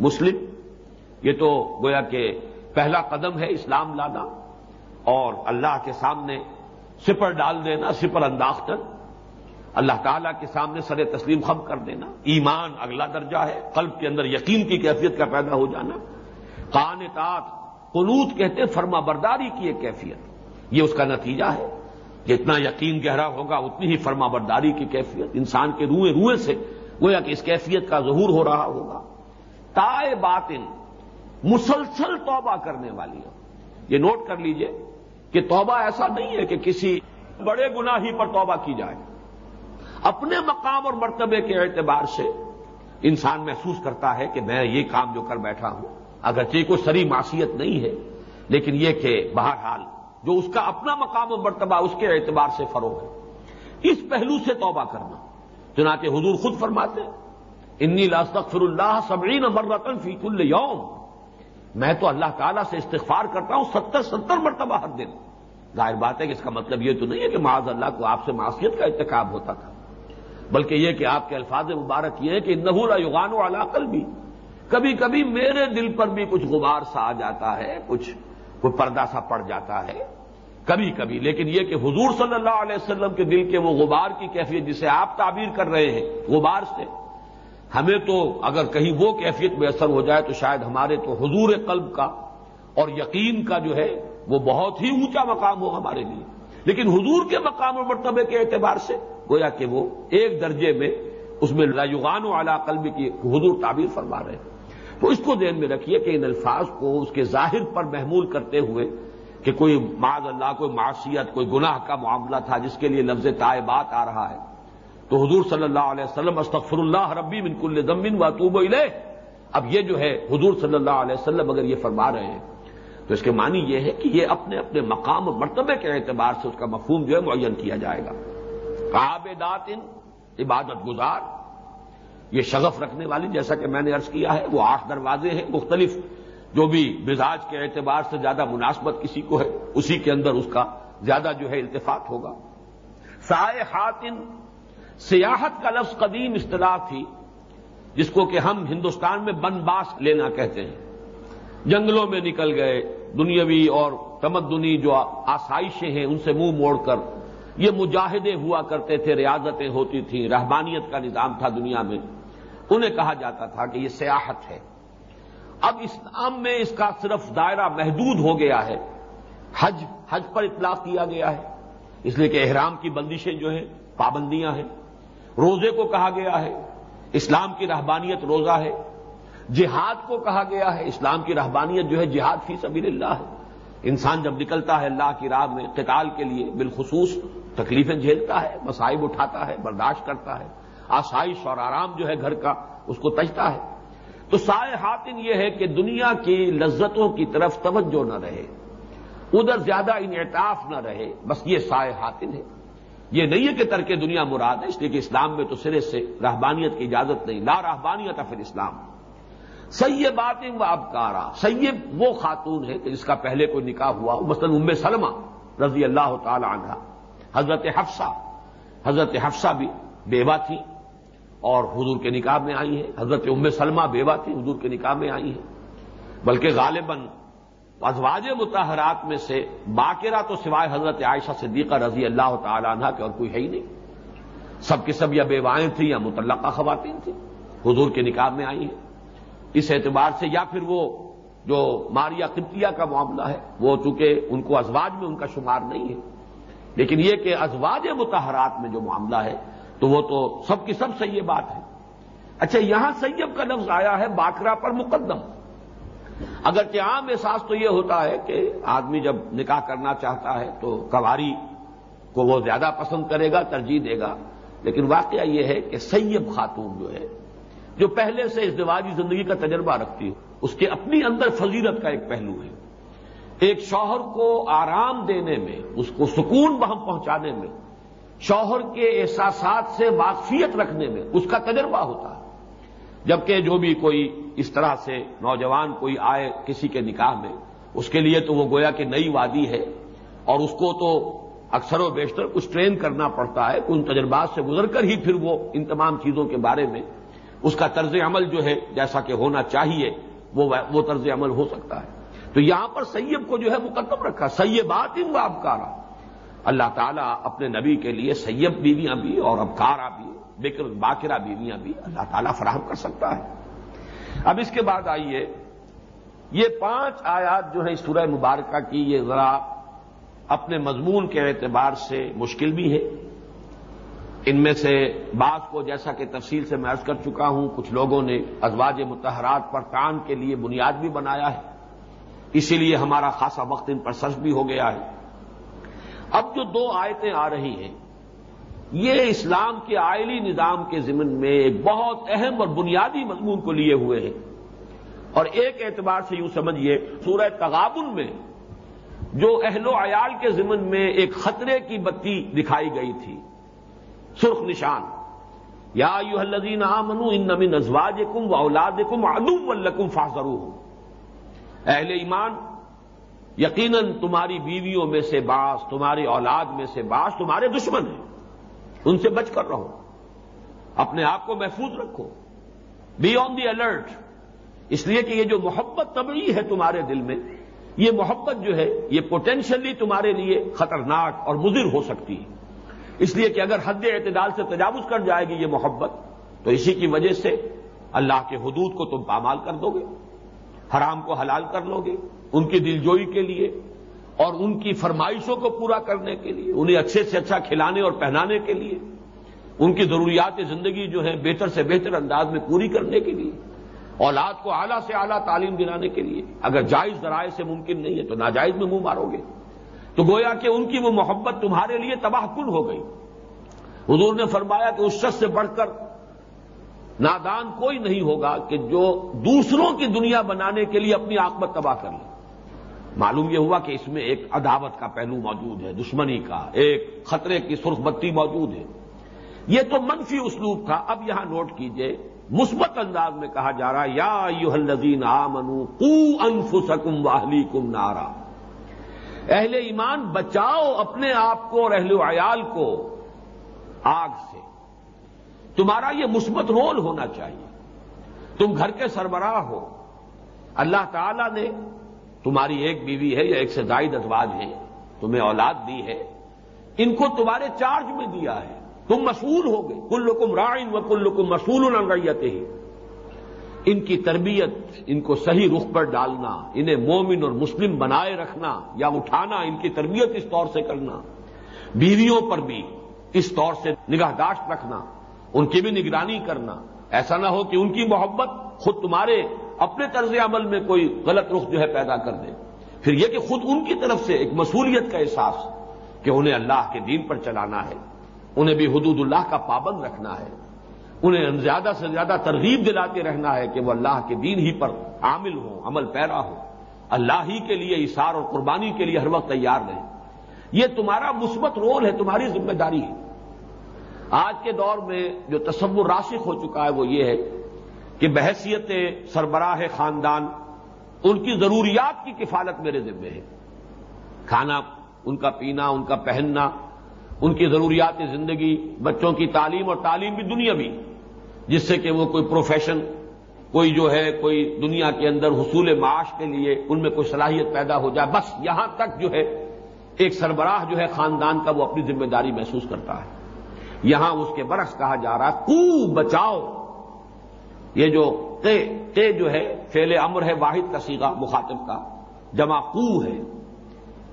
مسلم، یہ تو گویا کہ پہلا قدم ہے اسلام لانا اور اللہ کے سامنے سپر ڈال دینا، سپر انداز اللہ تعالیٰ کے سامنے سر تسلیم خم کر دینا۔ ایمان اگلا درجہ ہے، قلب کے اندر یقین کی کیفیت کا پیدا ہو جانا۔ قانتات قنوت کہتے فرما برداری کی ایک کیفیت۔ یہ اس کا نتیجہ ہے۔ جتنا یقین گہرا ہوگا، اتنی ہی فرما برداری کی کیفیت۔ انسان کے روئے روئے سے گویا کہ اس کیفیت کا ظہور ہو رہا ہوگا۔ تائے باطن، مسلسل توبہ کرنے والی ہے یہ نوٹ کر لیجیے کہ توبہ ایسا نہیں ہے کہ کسی بڑے گناہی پر توبہ کی جائے۔ اپنے مقام اور مرتبے کے اعتبار سے انسان محسوس کرتا ہے کہ میں یہ کام جو کر بیٹھا ہوں، اگرچہ کوئی سری معصیت نہیں ہے، لیکن یہ کہ بہرحال جو اس کا اپنا مقام و مرتبہ اس کے اعتبار سے فروغ ہے۔ اس پہلو سے توبہ کرنا۔ چنانچہ حضور خود فرماتے انی لاستغفر اللہ سبعین مرتن فی کل یوم. میں تو اللہ تعالیٰ سے استغفار کرتا ہوں ستر ستر مرتبہ ہر دن. ظاہر بات ہے کہ اس کا مطلب یہ تو نہیں ہے کہ معاذ اللہ کو آپ سے معاشیت کا انتخاب ہوتا تھا. بلکہ یہ کہ آپ کے الفاظ مبارک یہ ہے کہ نہورا یوغان و علاقل بھی کبھی کبھی میرے دل پر بھی کچھ غبار سا آ جاتا ہے، کچھ کوئی پردہ سا پڑ جاتا ہے. کبھی کبھی، لیکن یہ کہ حضور صلی اللہ علیہ وسلم کے دل کے وہ غبار کی کیفیت جسے آپ تعبیر کر رہے ہیں، غبار سے ہمیں تو اگر کہیں وہ کیفیت میں اثر ہو جائے تو شاید ہمارے تو حضور قلب کا اور یقین کا جو ہے وہ بہت ہی اونچا مقام ہو ہمارے لیے۔ لیکن حضور کے مقام اور مرتبے کے اعتبار سے گویا کہ وہ ایک درجے میں اس میں لایوغان و اعلی قلب کی حضور تعبیر فرما رہے ہیں۔ تو اس کو ذہن میں رکھیے کہ ان الفاظ کو اس کے ظاہر پر محمول کرتے ہوئے کہ کوئی معذ اللہ، کوئی معاشیت کوئی گناہ کا معاملہ تھا جس کے لیے لفظ بات آ رہا ہے۔ تو حضور صلی اللہ علیہ وسلم استغفر اللہ ربی من کل ضمن و علیہ اب یہ جو ہے حضور صلی اللہ علیہ وسلم اگر یہ فرما رہے ہیں، تو اس کے معنی یہ ہے کہ یہ اپنے اپنے مقام اور مرتبے کے اعتبار سے اس کا مفہوم جو ہے معین کیا جائے گا۔ عابدات عبادت گزار، یہ شغف رکھنے والی، جیسا کہ میں نے ارض کیا ہے، وہ آٹھ دروازے ہیں، مختلف جو بھی مزاج کے اعتبار سے زیادہ مناسبت کسی کو ہے، اسی کے اندر اس کا زیادہ جو ہے التفاق ہوگا۔ سائے خاتن سیاحت کا لفظ قدیم اصطلاح تھی، جس کو کہ ہم ہندوستان میں بن باس لینا کہتے ہیں۔ جنگلوں میں نکل گئے، دنیاوی اور تمدنی جو آسائشیں ہیں، ان سے منہ مو موڑ کر یہ مجاہدے ہوا کرتے تھے، ریاضتیں ہوتی تھیں، رہبانیت کا نظام تھا دنیا میں۔ انہیں کہا جاتا تھا کہ یہ سیاحت ہے۔ اب اسلام میں اس کا صرف دائرہ محدود ہو گیا ہے۔ حج حج پر اطلاق کیا گیا ہے۔ اس لیے کہ احرام کی بندشیں جو ہیں، پابندیاں ہیں۔ روزے کو کہا گیا ہے، اسلام کی رہبانیت روزہ ہے۔ جہاد کو کہا گیا ہے، اسلام کی رہبانیت جو ہے جہاد فی سبیل اللہ ہے۔ انسان جب نکلتا ہے اللہ کی راہ میں قتال کے لیے، بالخصوص تکلیفیں جھیلتا ہے مسائب اٹھاتا ہے، برداشت کرتا ہے۔ آسائش اور آرام جو ہے گھر کا، اس کو تجتا ہے۔ تو سائے حاطن یہ ہے کہ دنیا کی لذتوں کی طرف توجہ نہ رہے۔ ادھر زیادہ انعطاف نہ رہے، بس یہ سائے حاطن ہے۔ یہ نہیں ہے کہ ترک دنیا مراد ہے، اس لیے کہ اسلام میں تو سرے سے رہبانیت کی اجازت نہیں۔ لا رہبانیت پھر اسلام سیب و ابکارا۔ سیب وہ خاتون ہے کہ جس کا پہلے کوئی نکاح ہوا مثلاً ام سلمہ رضی اللہ تعالی عنہ حضرت حفصہ حضرت حفصہ بھی بیوہ تھی اور حضور کے نکاح میں آئی ہے حضرت ام سلمہ بیوہ تھی حضور کے نکاح میں آئی ہے بلکہ غالباً ازواج متحرات میں سے باقیرہ تو سوائے حضرت عائشہ صدیقہ رضی اللہ تعالی عنہ کے اور کوئی ہے ہی نہیں۔ سب کے سب یا بیوائیں تھیں یا متعلقہ خواتین تھیں۔ حضور کے نکاح میں آئی ہیں۔ اس اعتبار سے یا پھر وہ جو ماریا قبطیہ کا معاملہ ہے، وہ چونکہ ان کو ازواج میں ان کا شمار نہیں ہے۔ لیکن یہ کہ ازواج متحرات میں جو معاملہ ہے، تو وہ تو سب کی سب سے یہ بات ہے۔ اچھا یہاں سیب کا لفظ آیا ہے باکرا پر مقدم۔ اگرچہ عام احساس تو یہ ہوتا ہے کہ آدمی جب نکاح کرنا چاہتا ہے تو کواری کو وہ زیادہ پسند کرے گا، ترجیح دے گا۔ لیکن واقعہ یہ ہے کہ سیب خاتون جو ہے، جو پہلے سے ازدواجی زندگی کا تجربہ رکھتی ہو، اس کے اپنی اندر فضیلت کا ایک پہلو ہے۔ ایک شوہر کو آرام دینے میں، اس کو سکون بہم پہنچانے میں، شوہر کے احساسات سے واقفیت رکھنے میں اس کا تجربہ ہوتا ہے۔ جبکہ جو بھی کوئی اس طرح سے نوجوان کوئی آئے کسی کے نکاح میں، اس کے لیے تو وہ گویا کہ نئی وادی ہے، اور اس کو تو اکثر و بیشتر کچھ ٹرین کرنا پڑتا ہے ان تجربات سے گزر کر ہی پھر وہ ان تمام چیزوں کے بارے میں اس کا طرز عمل جو ہے جیسا کہ ہونا چاہیے، وہ طرز عمل ہو سکتا ہے۔ تو یہاں پر سیب کو جو ہے مقدم رکھا سیبات ان ابکارا اللہ تعالیٰ اپنے نبی کے لیے سیب بیویاں بھی اور ابکارا بھی بکر باقرہ بیویاں بھی اللہ تعالیٰ فراہم کر سکتا ہے۔ اب اس کے بعد آئیے، یہ پانچ آیات جو ہے سورہ مبارکہ کی، یہ ذرا اپنے مضمون کے اعتبار سے مشکل بھی ہے۔ ان میں سے بعض کو جیسا کہ تفصیل سے میں عرض کر چکا ہوں، کچھ لوگوں نے ازواج متحرات پر کان کے لیے بنیاد بھی بنایا ہے۔ اسی لیے ہمارا خاصا وقت ان پر سرچ بھی ہو گیا ہے۔ اب جو دو آیتیں آ رہی ہیں یہ اسلام کے آئلی نظام کے ضمن میں ایک بہت اہم اور بنیادی مضمون کو لیے ہوئے ہیں۔ اور ایک اعتبار سے یوں سمجھیے، سورہ تغابن میں جو اہل و عیال کے ضمن میں ایک خطرے کی بتی دکھائی گئی تھی۔ سرخ نشان۔ یا یو الزین آمنو ان نمین ازواج کم و اولاد کم ادم الکم اہل ایمان، یقیناً تمہاری بیویوں میں سے باس، تمہاری اولاد میں سے باس، تمہارے دشمن ہیں۔ ان سے بچ کر رہو۔ اپنے آپ کو محفوظ رکھو۔ بی آن دی الرٹ اس لیے کہ یہ جو محبت طبعی ہے تمہارے دل میں، یہ محبت جو ہے، یہ پوٹینشلی تمہارے لیے خطرناک اور مضر ہو سکتی ہے۔ اس لیے کہ اگر حد اعتدال سے تجاوز کر جائے گی یہ محبت، تو اسی کی وجہ سے اللہ کے حدود کو تم پامال کر دو گے، حرام کو حلال کر لو گے، ان کی دلجوئی کے لیے اور ان کی فرمائشوں کو پورا کرنے کے لیے، انہیں اچھے سے اچھا کھلانے اور پہنانے کے لیے، ان کی ضروریات زندگی جو ہے بہتر سے بہتر انداز میں پوری کرنے کے لیے، اولاد کو اعلیٰ سے اعلیٰ تعلیم دلانے کے لیے۔ اگر جائز ذرائع سے ممکن نہیں ہے تو ناجائز میں منہ مارو گے۔ تو گویا کہ ان کی وہ محبت تمہارے لیے تباہ کن ہو گئی۔ حضور نے فرمایا کہ اس شخص سے بڑھ کر نادان کوئی نہیں ہوگا کہ جو دوسروں کی دنیا بنانے کے لیے اپنی آکمت تباہ کر لے۔ معلوم یہ ہوا کہ اس میں ایک عداوت کا پہلو موجود ہے، دشمنی کا، ایک خطرے کی سرخ بتی موجود ہے۔ یہ تو منفی اسلوب تھا، اب یہاں نوٹ کیجیے، مثبت انداز میں کہا جا رہا یا یو الزین آ منو کو انفسکم واہلی کم نارا۔ اہل ایمان بچاؤ اپنے آپ کو اور اہل عیال کو آگ سے۔ تمہارا یہ مثبت رول ہونا چاہیے۔ تم گھر کے سربراہ ہو۔ اللہ تعالی نے تمہاری ایک بیوی ہے یا ایک سے زائد ازواج ہے تمہیں اولاد دی ہے۔ ان کو تمہارے چارج میں دیا ہے۔ تم مسئول ہو گئے۔ کل لکم رائن و کل لکم مسول نگیتے ہی ان کی تربیت، ان کو صحیح رخ پر ڈالنا، انہیں مومن اور مسلم بنائے رکھنا یا اٹھانا، ان کی تربیت اس طور سے کرنا۔ بیویوں پر بھی اس طور سے نگہداشت رکھنا، ان کی بھی نگرانی کرنا۔ ایسا نہ ہو کہ ان کی محبت خود تمہارے اپنے طرز عمل میں کوئی غلط رخ جو ہے پیدا کر دے۔ پھر یہ کہ خود ان کی طرف سے ایک مصولیت کا احساس کہ انہیں اللہ کے دین پر چلانا ہے، انہیں بھی حدود اللہ کا پابند رکھنا ہے، انہیں زیادہ سے زیادہ ترغیب دلاتے رہنا ہے کہ وہ اللہ کے دین ہی پر عامل ہو عمل پیرا ہو اللہ ہی کے لیے اشار اور قربانی کے لیے ہر وقت تیار رہے یہ تمہارا مثبت رول ہے، تمہاری ذمہ داری ہے۔ آج کے دور میں جو تصور راشق ہو چکا ہے وہ یہ ہے کہ بحثیت سربراہ خاندان ان کی ضروریات کی کفالت میرے ذمے ہے۔ کھانا، ان کا پینا، ان کا پہننا، ان کی ضروریات زندگی، بچوں کی تعلیم اور تعلیم بھی دنیا بھی، جس سے کہ وہ کوئی پروفیشن، کوئی جو ہے، کوئی دنیا کے اندر حصول معاش کے لیے ان میں کوئی صلاحیت پیدا ہو جائے۔ بس یہاں تک جو ہے، ایک سربراہ جو ہے خاندان کا وہ اپنی ذمہ داری محسوس کرتا ہے۔ یہاں اس کے برعکس کہا جا رہا ہے کو بچاؤ۔ یہ جو تے جو ہے فیل امر ہے، واحد کا سیگا مخاطب کا، جمع کو ہے۔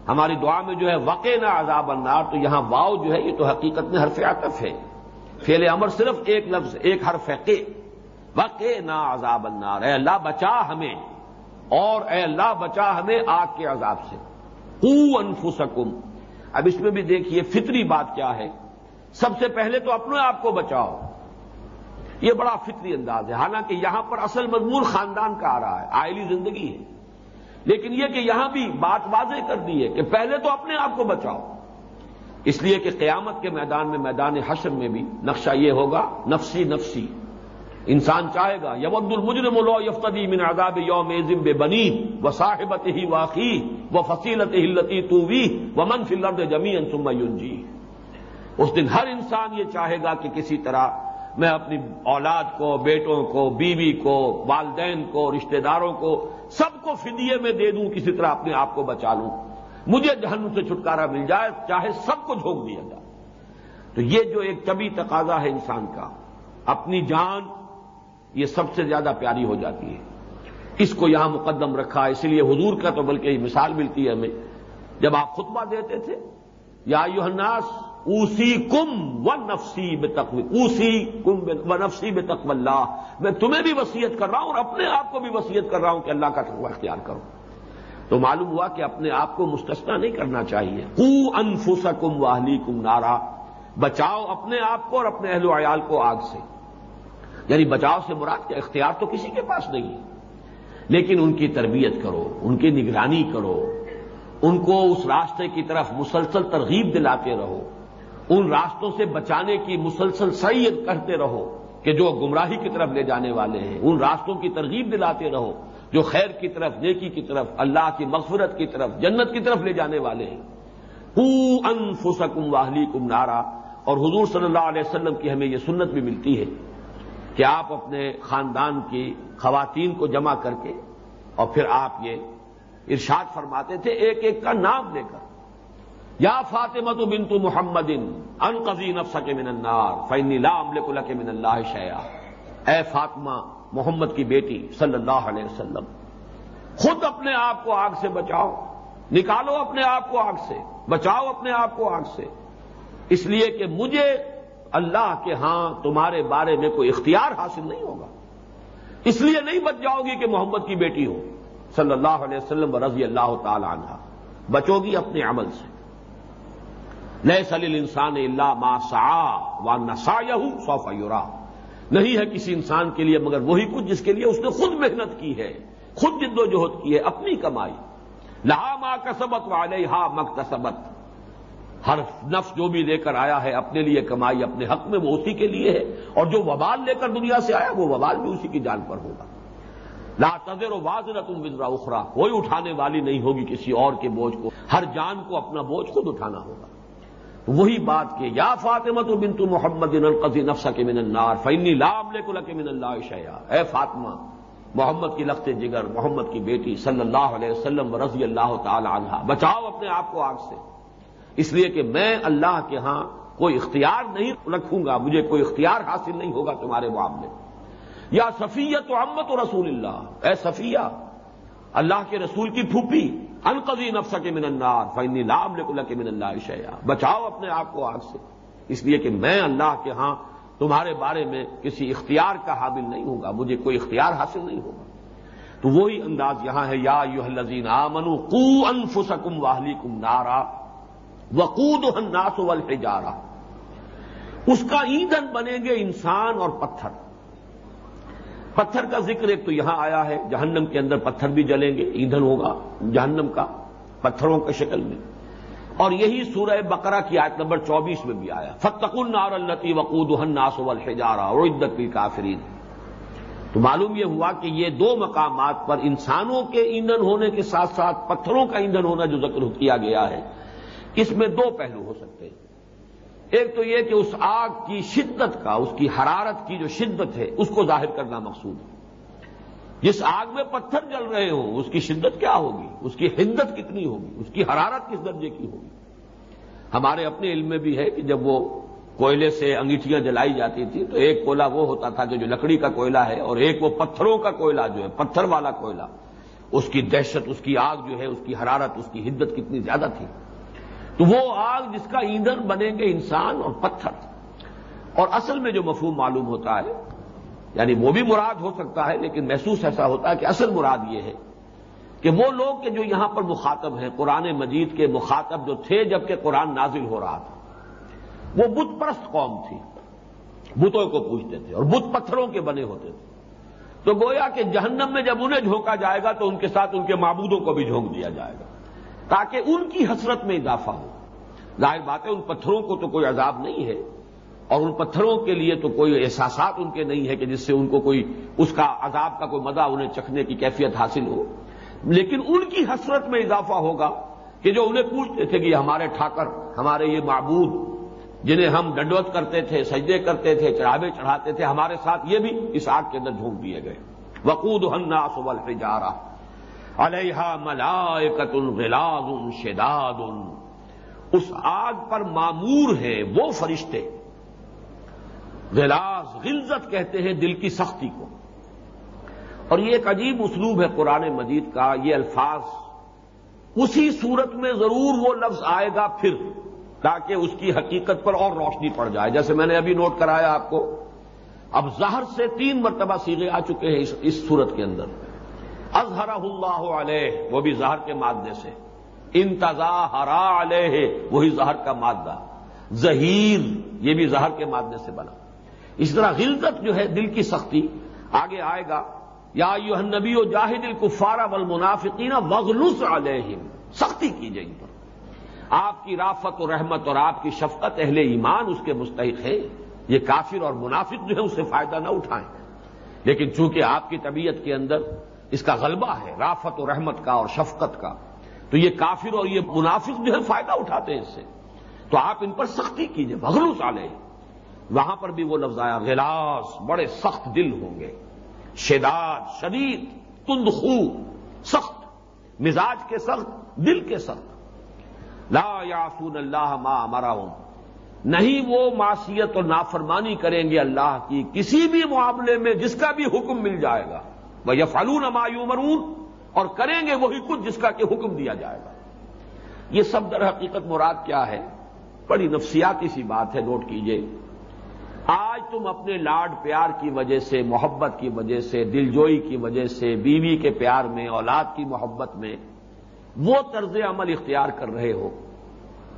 ہماری دعا میں جو ہے وقع نہ عذاب النار، تو یہاں واؤ جو ہے، یہ تو حقیقت میں حرف عطف ہے۔ فیل امر صرف ایک لفظ، ایک حرف ہے، کہ۔ وقع نہ عذاب النار، اے اللہ بچا ہمیں۔ اور اے اللہ بچا ہمیں آگ کے عذاب سے۔ کو انفسکم۔ اب اس میں بھی دیکھیے، فطری بات کیا ہے۔ سب سے پہلے تو اپنے آپ کو بچاؤ۔ یہ بڑا فطری انداز ہے۔ حالانکہ یہاں پر اصل مضمون خاندان کا آ رہا ہے، آئلی زندگی ہے۔ لیکن یہ کہ یہاں بھی بات واضح کر دی ہے کہ پہلے تو اپنے آپ کو بچاؤ۔ اس لیے کہ قیامت کے میدان میں، میدان حشر میں بھی نقشہ یہ ہوگا، نفسی نفسی۔ انسان چاہے گا، یود المجرم لو یفتدی من عذاب یوم بے بنی و صاحبت ہی واقعی و فصیلت ہلتی تو وی و منفی لرد جمی انسم جی اس دن ہر انسان یہ چاہے گا کہ کسی طرح میں اپنی اولاد کو، بیٹوں کو، بیوی کو، والدین کو، رشتہ داروں کو سب کو فدیے میں دے دوں، کسی طرح اپنے آپ کو بچا لوں۔ مجھے جہنم سے چھٹکارا مل جائے، چاہے سب کو جھونک دیا جائے۔ تو یہ جو ایک طبی تقاضا ہے انسان کا، اپنی جان یہ سب سے زیادہ پیاری ہو جاتی ہے۔ اس کو یہاں مقدم رکھا، اس لیے حضور کا تو بلکہ مثال ملتی ہے ہمیں۔ جب آپ خطبہ دیتے تھے، یا یو اوسی کم و نفسی بے اوسی کم و نفسی بے تقو اللہ۔ میں تمہیں بھی وسیعت کر رہا ہوں اور اپنے آپ کو بھی وسیعت کر رہا ہوں کہ اللہ کا تقوی اختیار کرو۔ تو معلوم ہوا کہ اپنے آپ کو مستثنا نہیں کرنا چاہیے۔ کو انفسکم کم واہلی کم نارا۔ بچاؤ اپنے آپ کو اور اپنے اہل و عیال کو آگ سے۔ یعنی بچاؤ سے مراد کا اختیار تو کسی کے پاس نہیں ہے۔ لیکن ان کی تربیت کرو، ان کی نگرانی کرو۔ ان کو اس راستے کی طرف مسلسل ترغیب دلاتے رہو۔ ان راستوں سے بچانے کی مسلسل سعید کرتے رہو کہ جو گمراہی کی طرف لے جانے والے ہیں، ان راستوں کی ترغیب دلاتے رہو جو خیر کی طرف، نیکی کی طرف، اللہ کی مغفرت کی طرف، جنت کی طرف لے جانے والے ہیں۔ کو انفسکم واہلی کم نارا۔ اور حضور صلی اللہ علیہ وسلم کی ہمیں یہ سنت بھی ملتی ہے کہ آپ اپنے خاندان کی خواتین کو جمع کر کے اور پھر آپ یہ ارشاد فرماتے تھے، ایک ایک کا نام لے کر۔ یا فاطمہ تو بنتو محمد ان قزی نفس کے من النار فینی لا عمل کے من اللہ شیا اے فاطمہ، محمد کی بیٹی صلی اللہ علیہ وسلم، خود اپنے آپ کو آگ سے بچاؤ۔ نکالو اپنے آپ کو آگ سے، بچاؤ اپنے آپ کو آگ سے۔ اس لیے کہ مجھے اللہ کے ہاں تمہارے بارے میں کوئی اختیار حاصل نہیں ہوگا۔ اس لیے نہیں بچ جاؤ گی کہ محمد کی بیٹی ہو۔ صلی اللہ علیہ وسلم رضی اللہ تعالی عنہ۔ بچو گی اپنے عمل سے۔ نئے سلیل انسان اللہ ما سا و نسا سوفا یورا نہیں ہے کسی انسان کے لیے مگر وہی کچھ جس کے لیے اس نے خود محنت کی ہے، خود جد و جہد کی ہے، اپنی کمائی۔ لہا ماں کسبت والے ہا مکتسبت ہر نفس جو بھی لے کر آیا ہے اپنے لیے کمائی، اپنے حق میں وہ اسی کے لیے ہے۔ اور جو وبال لے کر دنیا سے آیا، وہ وبال بھی اسی کی جان پر ہوگا۔ لا تذر و واض نہ تم وزرا اخرا کوئی اٹھانے والی نہیں ہوگی کسی اور کے بوجھ کو۔ ہر جان کو اپنا بوجھ خود اٹھانا ہوگا۔ وہی بات کہ یا فاطمہ تو بنت محمد القزی نفسا کے من النار فنی لام لے کو من اللہ شیا اے فاطمہ، محمد کی لخت جگر، محمد کی بیٹی صلی اللہ علیہ وسلم رضی اللہ تعالی عنہ، بچاؤ اپنے آپ کو آگ سے۔ اس لیے کہ میں اللہ کے ہاں کوئی اختیار نہیں رکھوں گا، مجھے کوئی اختیار حاصل نہیں ہوگا تمہارے معاملے۔ یا صفیت و امت و رسول اللہ۔ اے صفیہ، اللہ کے رسول کی پھوپھی انقضی نفس کے من النار فنی لام لکل کے من اللہ شیا بچاؤ اپنے آپ کو آگ سے۔ اس لیے کہ میں اللہ کے ہاں تمہارے بارے میں کسی اختیار کا حامل نہیں ہوں گا، مجھے کوئی اختیار حاصل نہیں ہوگا۔ تو وہی انداز یہاں ہے، یا یو الزین آمنو کو انفسکم واہلی کم نارا وقود الناس والحجارہ۔ اس کا ایندھن بنیں گے انسان اور پتھر۔ پتھر کا ذکر ایک تو یہاں آیا ہے، جہنم کے اندر پتھر بھی جلیں گے، ایندھن ہوگا، جہنم کا، پتھروں کا شکل میں۔ اور یہی سورہ بقرہ کی آیت نمبر چوبیس میں بھی آیا۔ فتق النار التی وقود الناس والحجارہ اور عدت کافرین تو معلوم یہ ہوا کہ یہ دو مقامات پر انسانوں کے ایندھن ہونے کے ساتھ ساتھ پتھروں کا ایندھن ہونا جو ذکر کیا گیا ہے، اس میں دو پہلو ہو سکتے ہیں۔ ایک تو یہ کہ اس آگ کی شدت کا، اس کی حرارت کی جو شدت ہے، اس کو ظاہر کرنا مقصود ہے۔ جس آگ میں پتھر جل رہے ہوں، اس کی شدت کیا ہوگی؟ اس کی حدت کتنی ہوگی؟ اس کی حرارت کس درجے کی ہوگی؟ ہمارے اپنے علم میں بھی ہے کہ جب وہ کوئلے سے انگیٹیاں جلائی جاتی تھی تو ایک کوئلہ وہ ہوتا تھا کہ جو لکڑی کا کوئلہ ہے اور ایک وہ پتھروں کا کوئلہ جو ہے، پتھر والا کوئلہ۔ اس کی دہشت، اس کی آگ جو ہے، اس کی حرارت، اس کی حدت کتنی زیادہ تھی۔ تو وہ آگ جس کا ایندھن بنیں گے انسان اور پتھر۔ اور اصل میں جو مفہوم معلوم ہوتا ہے یعنی وہ بھی مراد ہو سکتا ہے، لیکن محسوس ایسا ہوتا ہے کہ اصل مراد یہ ہے کہ وہ لوگ کہ جو یہاں پر مخاطب ہیں، قرآن مجید کے مخاطب جو تھے جبکہ قرآن نازل ہو رہا تھا۔ وہ بت پرست قوم تھی۔ بتوں کو پوچھتے تھے اور بت پتھروں کے بنے ہوتے تھے۔ تو گویا کہ جہنم میں جب انہیں جھونکا جائے گا تو ان کے ساتھ ان کے معبودوں کو بھی جھونک دیا جائے گا۔ تاکہ ان کی حسرت میں اضافہ ہو۔ ظاہر بات ہے، ان پتھروں کو تو کوئی عذاب نہیں ہے۔ اور ان پتھروں کے لیے تو کوئی احساسات ان کے نہیں ہے کہ جس سے ان کو کوئی، اس کا عذاب کا کوئی مزہ انہیں چکھنے کی کیفیت حاصل ہو۔ لیکن ان کی حسرت میں اضافہ ہوگا کہ جو انہیں پوچھتے تھے کہ ہمارے ٹھاکر، ہمارے یہ معبود، جنہیں ہم ڈنڈوت کرتے تھے، سجدے کرتے تھے، چڑھاوے چڑھاتے تھے، ہمارے ساتھ یہ بھی اس آگ کے اندر جھونک دیے گئے۔ وقود ہننا سبل جا رہا علیہ ملائکت غلاظ شداد اس آگ پر معمور ہیں وہ فرشتے۔ غلاظ غلزت کہتے ہیں دل کی سختی کو۔ اور یہ ایک عجیب اسلوب ہے قرآن مجید کا، یہ الفاظ۔ اسی صورت میں ضرور وہ لفظ آئے گا پھر، تاکہ اس کی حقیقت پر اور روشنی پڑ جائے۔ جیسے میں نے ابھی نوٹ کرایا آپ کو۔ اب زہر سے تین مرتبہ سیغے آ چکے ہیں اس صورت کے اندر۔ اظہر اللہ علیہ، وہ بھی زہر کے مادے سے۔ انتظا ہرا علیہ، وہی زہر کا مادہ۔ ظہیر یہ بھی زہر کے مادے سے بنا۔ اس طرح غلطت جو ہے، دل کی سختی۔ آگے آئے گا۔ یا یو نبی و جاہد الکفارہ بل منافقین وغلس علیہم۔ سختی کیجیے ان پر۔ آپ کی رافت و رحمت اور آپ کی شفقت اہل ایمان اس کے مستحق ہے یہ کافر اور منافق جو ہے اس سے فائدہ نہ اٹھائیں۔ لیکن چونکہ آپ کی طبیعت کے اندر اس کا غلبہ ہے، رافت و رحمت کا اور شفقت کا۔ تو یہ کافر اور یہ منافق جو ہے فائدہ اٹھاتے ہیں اس سے۔ تو آپ ان پر سختی کیجیے بغلوس آلے وہاں پر بھی وہ لفظ آیا غلاس بڑے سخت دل ہوں گے۔ شداد، شدید، تند خو، سخت۔ مزاج کے سخت، دل کے سخت۔ لا یاسون اللہ ما ہمارا ہوں نہیں وہ معصیت اور نافرمانی کریں گے اللہ کی کسی بھی معاملے میں جس کا بھی حکم مل جائے گا۔ وہ یہ فالون مرون اور کریں گے وہی کچھ جس کا کہ حکم دیا جائے گا۔ یہ سب در حقیقت مراد کیا ہے؟ بڑی نفسیاتی سی بات ہے، نوٹ کیجیے۔ آج تم اپنے لاڈ پیار کی وجہ سے، محبت کی وجہ سے، دلجوئی کی وجہ سے، بیوی کے پیار میں، اولاد کی محبت میں وہ طرز عمل اختیار کر رہے ہو،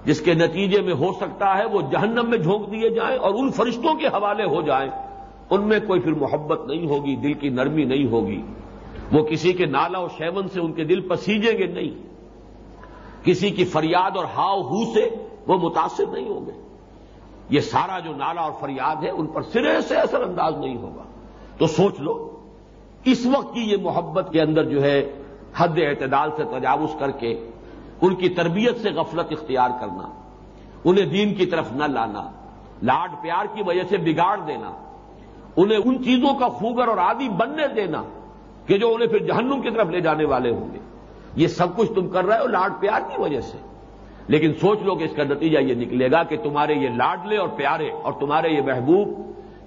جس کے نتیجے میں ہو سکتا ہے وہ جہنم میں جھونک دیے جائیں اور ان فرشتوں کے حوالے ہو جائیں۔ ان میں کوئی پھر محبت نہیں ہوگی، دل کی نرمی نہیں ہوگی۔ وہ کسی کے نالا و شیون سے ان کے دل پسیجیں گے نہیں۔ کسی کی فریاد اور ہاؤ ہو سے وہ متاثر نہیں ہوں گے۔ یہ سارا جو نالا اور فریاد ہے، ان پر سرے سے اثر انداز نہیں ہوگا۔ تو سوچ لو، اس وقت کی یہ محبت کے اندر جو ہے، حد اعتدال سے تجاوز کر کے، ان کی تربیت سے غفلت اختیار کرنا، انہیں دین کی طرف نہ لانا، لاڈ پیار کی وجہ سے بگاڑ دینا۔ انہیں ان چیزوں کا خوگر اور عادی بننے دینا کہ جو انہیں پھر جہنم کی طرف لے جانے والے ہوں گے۔ یہ سب کچھ تم کر رہے ہو لاڈ پیار کی وجہ سے۔ لیکن سوچ لو کہ اس کا نتیجہ یہ نکلے گا کہ تمہارے یہ لاڈلے اور پیارے اور تمہارے یہ محبوب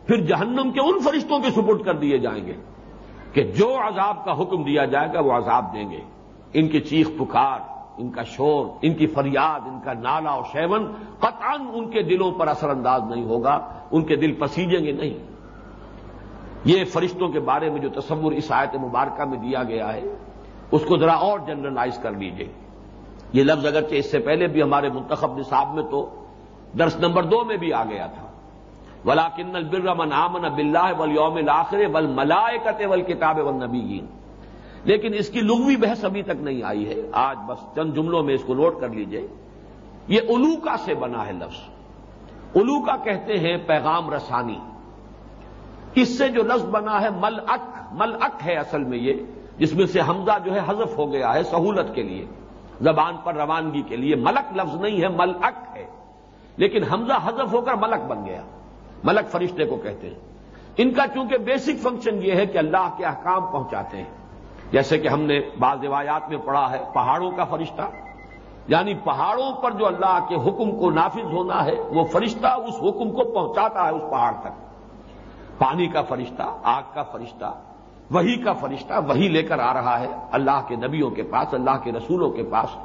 پھر جہنم کے ان فرشتوں کے سپورٹ کر دیے جائیں گے کہ جو عذاب کا حکم دیا جائے گا وہ عذاب دیں گے۔ ان کی چیخ پکار، ان کا شور، ان کی فریاد، ان کا نالا اور شیون قطعا ان کے دلوں پر اثر انداز نہیں ہوگا، ان کے دل پسیجیں گے نہیں۔ یہ فرشتوں کے بارے میں جو تصور اس آیت مبارکہ میں دیا گیا ہے، اس کو ذرا اور جنرلائز کر لیجیے یہ لفظ اگرچہ اس سے پہلے بھی ہمارے منتخب نصاب میں تو درس نمبر دو میں بھی آ گیا تھا۔ ولا کن البر من آمن بلّہ ول یوم الآخر ول ملائے کتے ول کتاب ول نبی لیکن اس کی لغوی بحث ابھی تک نہیں آئی ہے۔ آج بس چند جملوں میں اس کو نوٹ کر لیجیے۔ یہ الوکا سے بنا ہے لفظ۔ الوکا کہتے ہیں پیغام رسانی۔ اس سے جو لفظ بنا ہے مل اک مل اک ہے اصل میں یہ، جس میں سے حمزہ جو ہے حذف ہو گیا ہے سہولت کے لیے، زبان پر روانگی کے لیے ملک لفظ نہیں ہے مل اک ہے۔ لیکن حمزہ حذف ہو کر ملک بن گیا۔ ملک فرشتے کو کہتے ہیں۔ ان کا چونکہ بیسک فنکشن یہ ہے کہ اللہ کے احکام پہنچاتے ہیں۔ جیسے کہ ہم نے بعض روایات میں پڑھا ہے، پہاڑوں کا فرشتہ۔ یعنی پہاڑوں پر جو اللہ کے حکم کو نافذ ہونا ہے، وہ فرشتہ اس حکم کو پہنچاتا ہے اس پہاڑ تک۔ پانی کا فرشتہ، آگ کا فرشتہ، وہی کا فرشتہ وہی لے کر آ رہا ہے اللہ کے نبیوں کے پاس، اللہ کے رسولوں کے پاس۔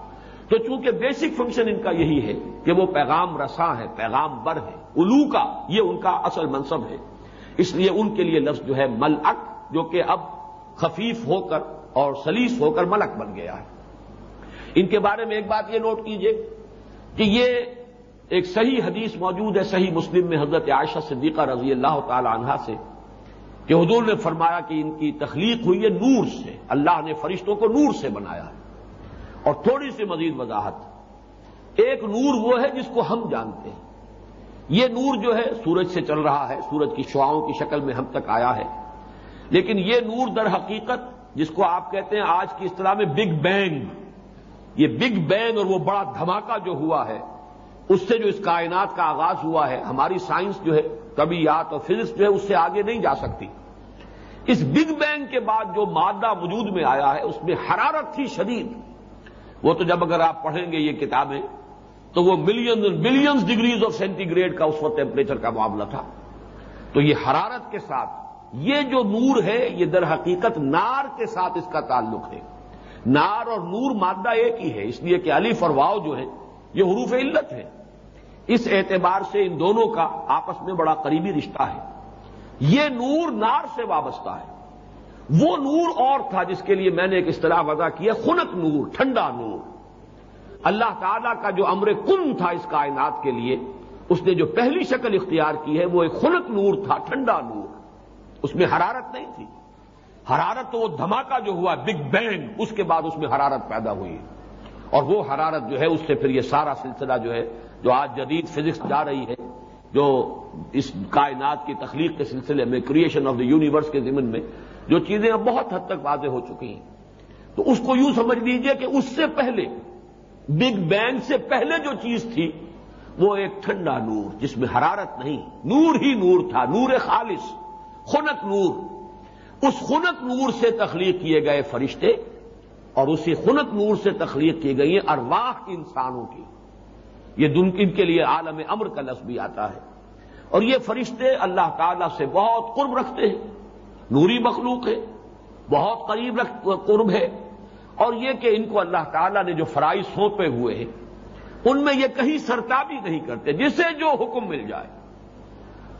تو چونکہ بیسک فنکشن ان کا یہی ہے کہ وہ پیغام رساں ہے، پیغام بر ہے، الو کا، یہ ان کا اصل منصب ہے۔ اس لیے ان کے لیے لفظ جو ہے مل جو کہ اب خفیف ہو کر اور سلیس ہو کر ملک بن گیا ہے۔ ان کے بارے میں ایک بات یہ نوٹ کیجیے کہ یہ ایک صحیح حدیث موجود ہے، صحیح مسلم میں حضرت عائشہ صدیقہ رضی اللہ تعالی عنہا سے، کہ حضور نے فرمایا کہ ان کی تخلیق ہوئی ہے نور سے، اللہ نے فرشتوں کو نور سے بنایا ہے، اور تھوڑی سی مزید وضاحت۔ ایک نور وہ ہے جس کو ہم جانتے ہیں۔ یہ نور جو ہے سورج سے چل رہا ہے، سورج کی شعاؤں کی شکل میں ہم تک آیا ہے۔ لیکن یہ نور در حقیقت، جس کو آپ کہتے ہیں، آج کی اصطلاح میں بگ بینگ یہ بگ بینگ اور وہ بڑا دھماکہ جو ہوا ہے اس سے جو اس کائنات کا آغاز ہوا ہے، ہماری سائنس جو ہے طبیعت اور فزکس جو ہے، اس سے آگے نہیں جا سکتی۔ اس بگ بینگ کے بعد جو مادہ وجود میں آیا ہے، اس میں حرارت تھی شدید۔ وہ تو جب اگر آپ پڑھیں گے یہ کتابیں، تو وہ million billions degrees of centigrade کا اس وقت ٹیمپریچر کا معاملہ تھا۔ تو یہ حرارت کے ساتھ، یہ جو نور ہے، یہ در حقیقت نار کے ساتھ اس کا تعلق ہے۔ نار اور نور مادہ ایک ہی ہے، اس لیے کہ الف اور واؤ جو ہے یہ حروف علت ہے اس اعتبار سے ان دونوں کا آپس میں بڑا قریبی رشتہ ہے۔ یہ نور نار سے وابستہ ہے۔ وہ نور اور تھا جس کے لیے میں نے ایک اصطلاح وضع کیا خنک نور، ٹھنڈا نور۔ اللہ تعالی کا جو امر کن تھا اس کائنات کے لیے، اس نے جو پہلی شکل اختیار کی ہے، وہ ایک خنک نور تھا، ٹھنڈا نور۔ اس میں حرارت نہیں تھی۔ حرارت تو وہ دھماکہ جو ہوا بگ بینگ اس کے بعد اس میں حرارت پیدا ہوئی۔ اور وہ حرارت جو ہے، اس سے پھر یہ سارا سلسلہ جو ہے جو آج جدید فزکس جا رہی ہے، جو اس کائنات کی تخلیق کے سلسلے میں کریشن آف دا یونیورس کے ضمن میں، جو چیزیں اب بہت حد تک واضح ہو چکی ہیں۔ تو اس کو یوں سمجھ لیجیے کہ اس سے پہلے بگ بینگ سے پہلے جو چیز تھی، وہ ایک ٹھنڈا نور، جس میں حرارت نہیں، نور ہی نور تھا، نور خالص، خنک نور۔ اس خنک نور سے تخلیق کیے گئے فرشتے، اور اسی خنک نور سے تخلیق کی گئی ارواح انسانوں کی۔ یہ دن کے لیے عالم امر کا لفظ بھی آتا ہے۔ اور یہ فرشتے اللہ تعالی سے بہت قرب رکھتے ہیں۔ نوری مخلوق ہے، بہت قریب قرب ہے۔ اور یہ کہ ان کو اللہ تعالیٰ نے جو فرائض سونپے ہوئے ہیں، ان میں یہ کہیں سرتابی نہیں کرتے، جسے جو حکم مل جائے۔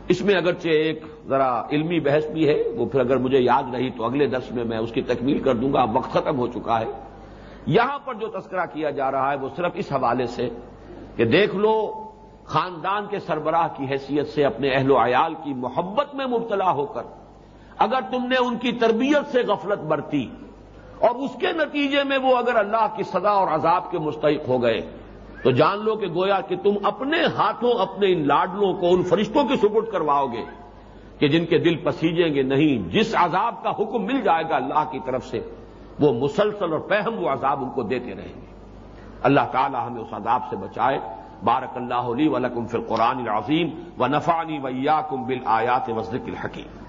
اس میں اگرچہ ایک ذرا علمی بحث بھی ہے، وہ پھر اگر مجھے یاد رہی تو اگلے درس میں میں اس کی تکمیل کر دوں گا۔ وقت ختم ہو چکا ہے۔ یہاں پر جو تذکرہ کیا جا رہا ہے، وہ صرف اس حوالے سے کہ دیکھ لو، خاندان کے سربراہ کی حیثیت سے اپنے اہل و عیال کی محبت میں مبتلا ہو کر، اگر تم نے ان کی تربیت سے غفلت برتی، اور اس کے نتیجے میں وہ اگر اللہ کی سزا اور عذاب کے مستحق ہو گئے، تو جان لو کہ گویا کہ تم اپنے ہاتھوں اپنے ان لاڈلوں کو، ان فرشتوں کی سپورٹ کرواؤ گے کہ جن کے دل پسیجیں گے نہیں، جس عذاب کا حکم مل جائے گا اللہ کی طرف سے، وہ مسلسل اور پہم وہ عذاب ان کو دیتے رہیں گے۔ اللہ تعالی ہمیں اس عذاب سے بچائے۔ بارک اللہ علی ولکم فی القرآن العظیم و نفانی ویا کم بل آیات وزرک الحکیم۔